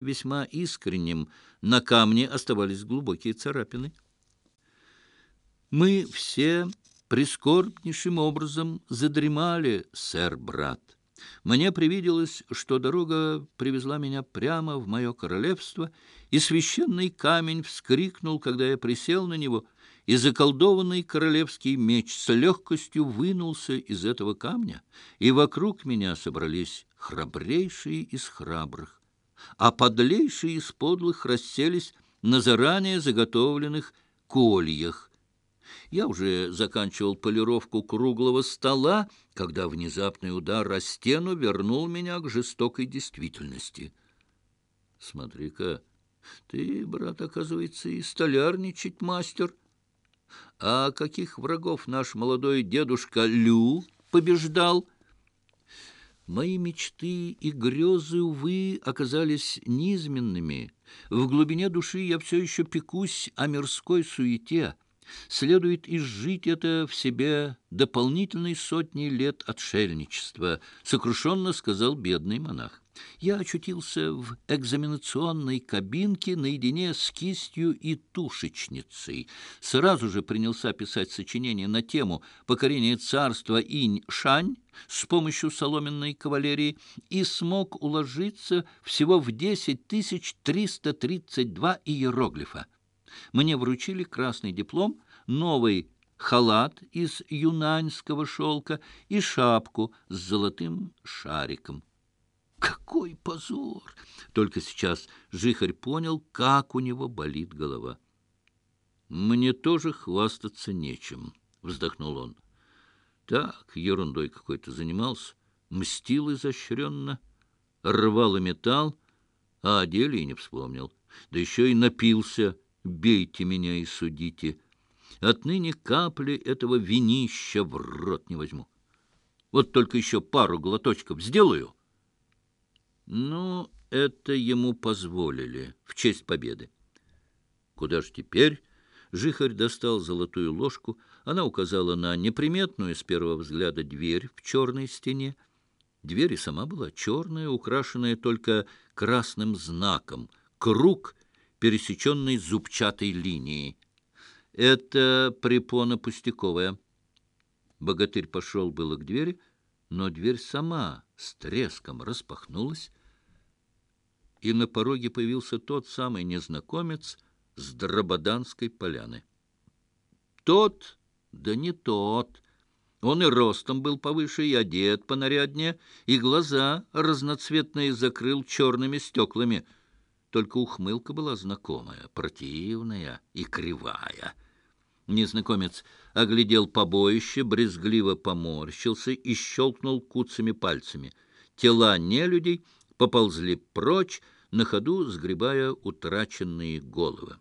весьма искренним. На камне оставались глубокие царапины. «Мы все прискорбнейшим образом задремали, сэр-брат. Мне привиделось, что дорога привезла меня прямо в мое королевство, и священный камень вскрикнул, когда я присел на него, и заколдованный королевский меч с легкостью вынулся из этого камня, и вокруг меня собрались храбрейшие из храбрых а подлейшие из подлых расселись на заранее заготовленных кольях. Я уже заканчивал полировку круглого стола, когда внезапный удар о стену вернул меня к жестокой действительности. «Смотри-ка, ты, брат, оказывается, и столярничать мастер. А каких врагов наш молодой дедушка Лю побеждал?» Мои мечты и грезы, увы, оказались низменными. В глубине души я все еще пекусь о мирской суете, следует изжить это в себе дополнительной сотни лет отшельничества, сокрушенно сказал бедный монах. Я очутился в экзаменационной кабинке наедине с кистью и тушечницей. Сразу же принялся писать сочинение на тему покорения царства Инь-Шань с помощью соломенной кавалерии и смог уложиться всего в 10 332 иероглифа. Мне вручили красный диплом, новый халат из юнаньского шелка и шапку с золотым шариком. Какой позор! Только сейчас Жихарь понял, как у него болит голова. «Мне тоже хвастаться нечем», — вздохнул он. «Так, ерундой какой-то занимался, мстил изощренно, рвал и металл, а о деле и не вспомнил, да еще и напился». бейте меня и судите. Отныне капли этого винища в рот не возьму. Вот только еще пару глоточков сделаю. Ну, это ему позволили в честь победы. Куда ж теперь? Жихарь достал золотую ложку. Она указала на неприметную с первого взгляда дверь в черной стене. Дверь и сама была черная, украшенная только красным знаком. Круг пересеченной зубчатой линией. Это препона пустяковая. Богатырь пошел было к двери, но дверь сама с треском распахнулась, и на пороге появился тот самый незнакомец с Драбаданской поляны. Тот, да не тот, он и ростом был повыше, и одет понаряднее, и глаза разноцветные закрыл черными стеклами — только ухмылка была знакомая, противная и кривая. Незнакомец оглядел побоище, брезгливо поморщился и щелкнул куцами пальцами. Тела нелюдей поползли прочь, на ходу сгребая утраченные головы.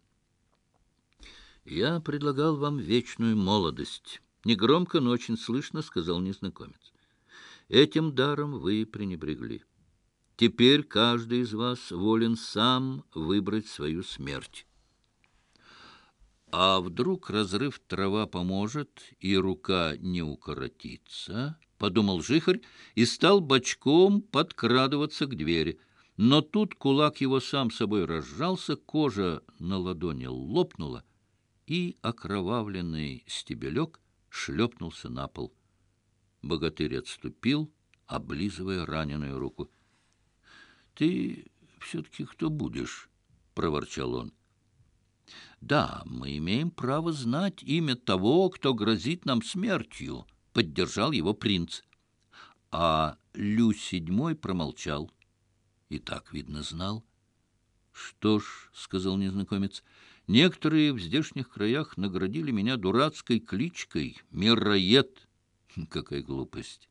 «Я предлагал вам вечную молодость», — негромко, но очень слышно сказал незнакомец. «Этим даром вы пренебрегли». Теперь каждый из вас волен сам выбрать свою смерть. А вдруг разрыв трава поможет, и рука не укоротится, — подумал жихарь и стал бочком подкрадываться к двери. Но тут кулак его сам собой разжался, кожа на ладони лопнула, и окровавленный стебелек шлепнулся на пол. Богатырь отступил, облизывая раненую руку — ты все-таки кто будешь?» — проворчал он. «Да, мы имеем право знать имя того, кто грозит нам смертью», — поддержал его принц. А Лю седьмой промолчал. И так, видно, знал. «Что ж», — сказал незнакомец, — «некоторые в здешних краях наградили меня дурацкой кличкой «Мироед». Какая глупость!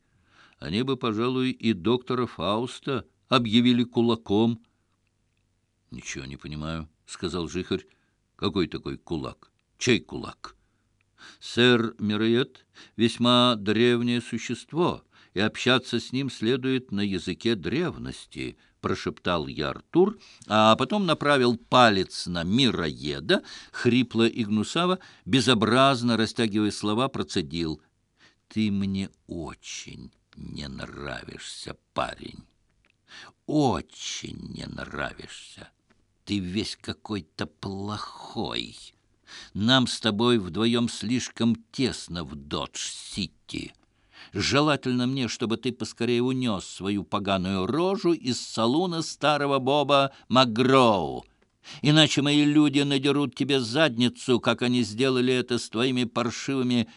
Они бы, пожалуй, и доктора Фауста объявили кулаком. — Ничего не понимаю, — сказал Жихарь. — Какой такой кулак? Чей кулак? — Сэр Мироед — весьма древнее существо, и общаться с ним следует на языке древности, — прошептал я Артур, а потом направил палец на Мироеда, хрипло и гнусаво, безобразно растягивая слова, процедил. — Ты мне очень не нравишься, парень очень не нравишься. Ты весь какой-то плохой. Нам с тобой вдвоем слишком тесно в Додж-Сити. Желательно мне, чтобы ты поскорее унес свою поганую рожу из салуна старого Боба Магроу. Иначе мои люди надерут тебе задницу, как они сделали это с твоими паршивыми